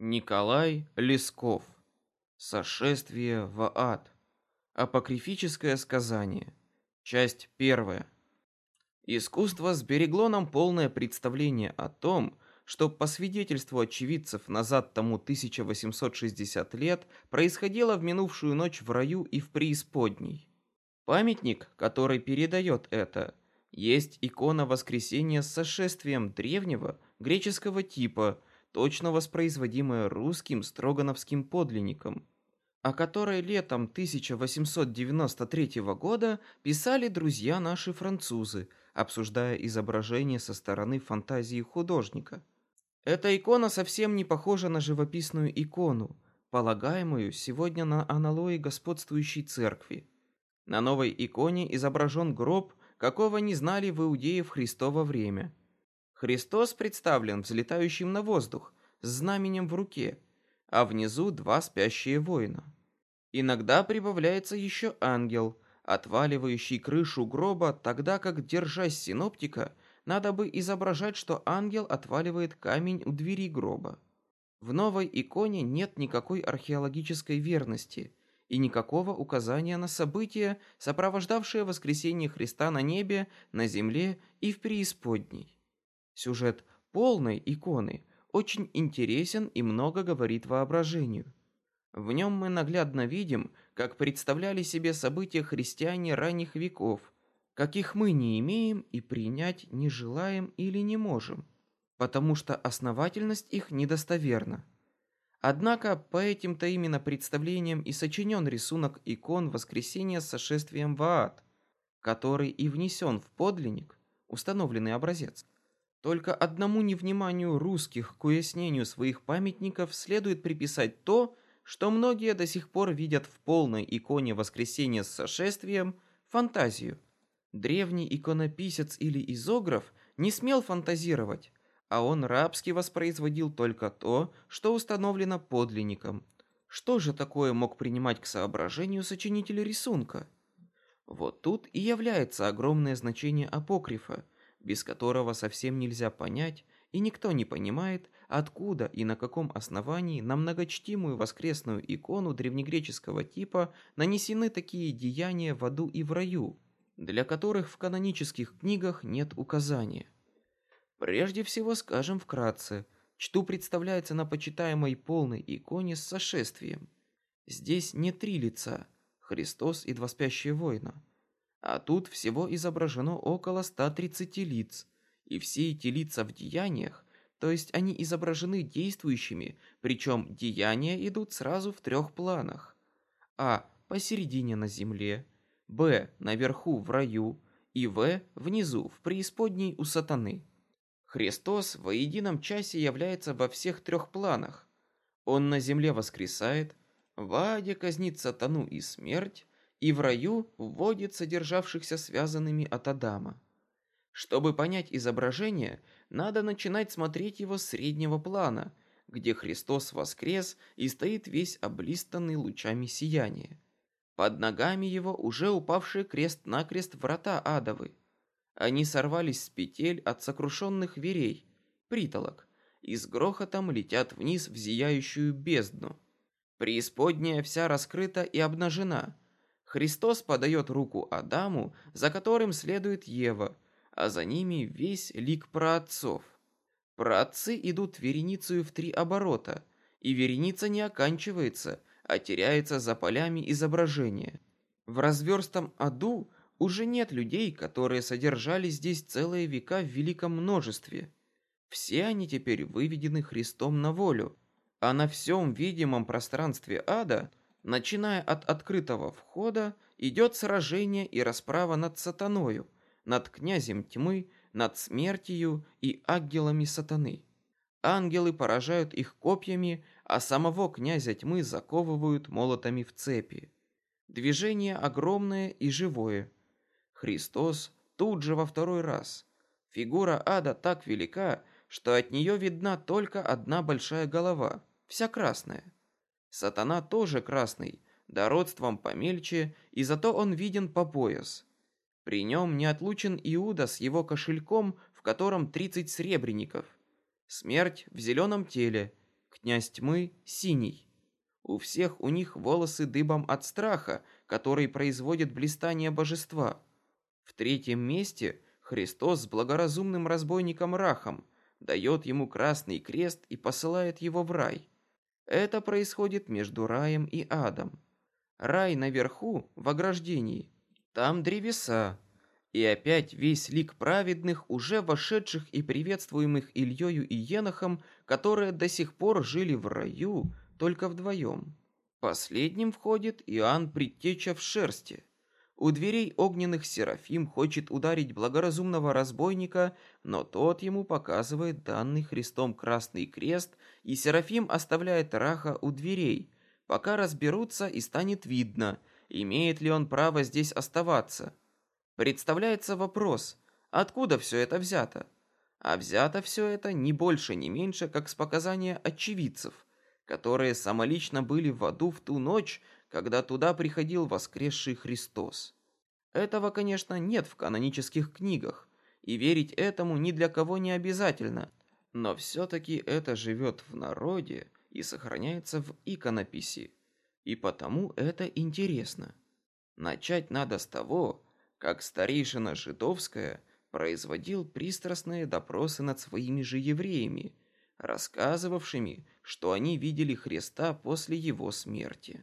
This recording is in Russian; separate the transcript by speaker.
Speaker 1: Николай Лесков. Сошествие в ад. Апокрифическое сказание. Часть первая. Искусство сберегло нам полное представление о том, что по свидетельству очевидцев назад тому 1860 лет происходило в минувшую ночь в раю и в преисподней. Памятник, который передает это, есть икона воскресения с сошествием древнего греческого типа – точно воспроизводимое русским строгановским подлинником, о которой летом 1893 года писали друзья наши французы, обсуждая изображение со стороны фантазии художника. Эта икона совсем не похожа на живописную икону, полагаемую сегодня на аналое господствующей церкви. На новой иконе изображен гроб, какого не знали в Иудее в Христово время – Христос представлен взлетающим на воздух с знаменем в руке, а внизу два спящие воина. Иногда прибавляется еще ангел, отваливающий крышу гроба, тогда как, держась синоптика, надо бы изображать, что ангел отваливает камень у двери гроба. В новой иконе нет никакой археологической верности и никакого указания на события, сопровождавшие воскресение Христа на небе, на земле и в преисподней. Сюжет полной иконы очень интересен и много говорит воображению. В нем мы наглядно видим, как представляли себе события христиане ранних веков, каких мы не имеем и принять не желаем или не можем, потому что основательность их недостоверна. Однако по этим-то именно представлениям и сочинен рисунок икон воскресения с сошествием в ад, который и внесен в подлинник, установленный образец. Только одному невниманию русских к уяснению своих памятников следует приписать то, что многие до сих пор видят в полной иконе воскресения с сошествием фантазию. Древний иконописец или изограф не смел фантазировать, а он рабски воспроизводил только то, что установлено подлинником. Что же такое мог принимать к соображению сочинитель рисунка? Вот тут и является огромное значение апокрифа – без которого совсем нельзя понять, и никто не понимает, откуда и на каком основании на многочтимую воскресную икону древнегреческого типа нанесены такие деяния в аду и в раю, для которых в канонических книгах нет указания. Прежде всего скажем вкратце, что представляется на почитаемой полной иконе с сошествием. Здесь не три лица – Христос и два спящие воина – а тут всего изображено около 130 лиц, и все эти лица в деяниях, то есть они изображены действующими, причем деяния идут сразу в трех планах. А. Посередине на земле, Б. Наверху в раю и В. Внизу, в преисподней у сатаны. Христос в едином часе является во всех трех планах. Он на земле воскресает, в аде казнит сатану и смерть, и в раю вводит содержавшихся связанными от Адама. Чтобы понять изображение, надо начинать смотреть его с среднего плана, где Христос воскрес и стоит весь облистанный лучами сияния. Под ногами его уже упавший крест-накрест врата адовы. Они сорвались с петель от сокрушенных верей, притолок, и с грохотом летят вниз в зияющую бездну. Преисподняя вся раскрыта и обнажена – Христос подает руку Адаму, за которым следует Ева, а за ними весь лик праотцов. Праотцы идут вереницей в три оборота, и вереница не оканчивается, а теряется за полями изображения. В разверстом аду уже нет людей, которые содержали здесь целые века в великом множестве. Все они теперь выведены Христом на волю, а на всем видимом пространстве ада – Начиная от открытого входа, идет сражение и расправа над сатаною, над князем тьмы, над смертью и ангелами сатаны. Ангелы поражают их копьями, а самого князя тьмы заковывают молотами в цепи. Движение огромное и живое. Христос тут же во второй раз. Фигура ада так велика, что от нее видна только одна большая голова, вся красная. Сатана тоже красный, да родством помельче, и зато он виден по пояс. При нем не отлучен Иуда с его кошельком, в котором тридцать сребреников. Смерть в зеленом теле, князь тьмы синий. У всех у них волосы дыбом от страха, который производит блистание божества. В третьем месте Христос с благоразумным разбойником Рахом дает ему красный крест и посылает его в рай. Это происходит между раем и адом. Рай наверху, в ограждении. Там древеса. И опять весь лик праведных, уже вошедших и приветствуемых Ильёю и Енохом, которые до сих пор жили в раю, только вдвоем. Последним входит Иоанн Предтеча в шерсти. У дверей огненных Серафим хочет ударить благоразумного разбойника, но тот ему показывает данный Христом красный крест, и Серафим оставляет Раха у дверей, пока разберутся и станет видно, имеет ли он право здесь оставаться. Представляется вопрос, откуда все это взято? А взято все это не больше, не меньше, как с показания очевидцев – которые самолично были в аду в ту ночь, когда туда приходил воскресший Христос. Этого, конечно, нет в канонических книгах, и верить этому ни для кого не обязательно, но все-таки это живет в народе и сохраняется в иконописи, и потому это интересно. Начать надо с того, как старейшина жидовская производил пристрастные допросы над своими же евреями, рассказывавшими, что они видели Христа после его смерти.